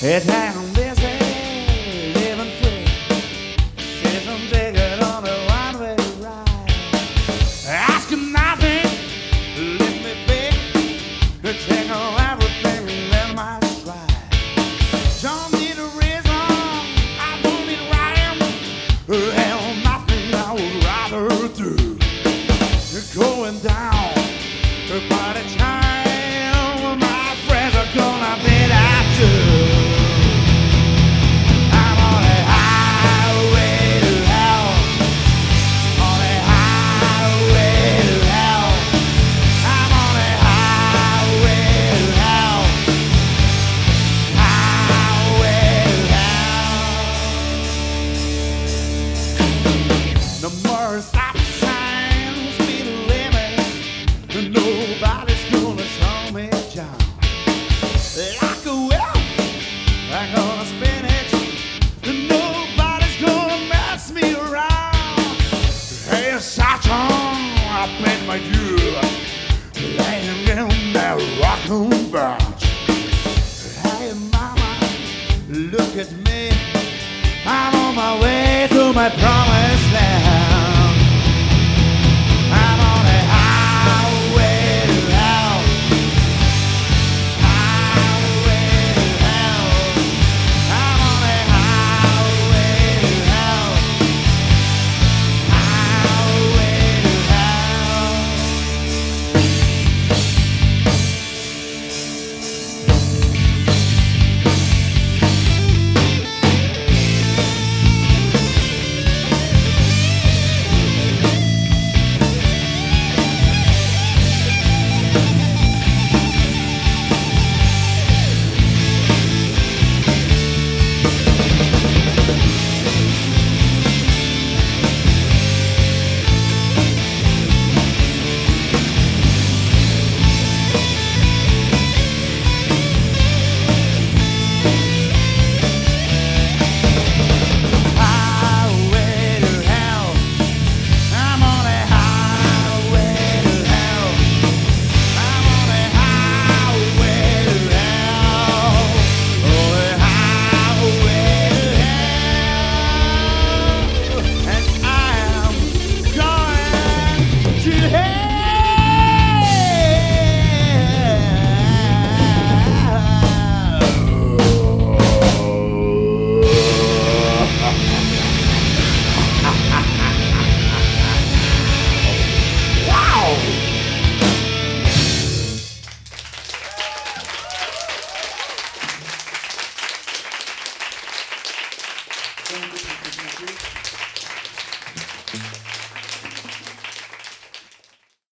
It happened. through. You're going down. Her. my jewel, laying in that rocking bounce. Hey, mama, look at me. I'm on my way to my promise. Santo,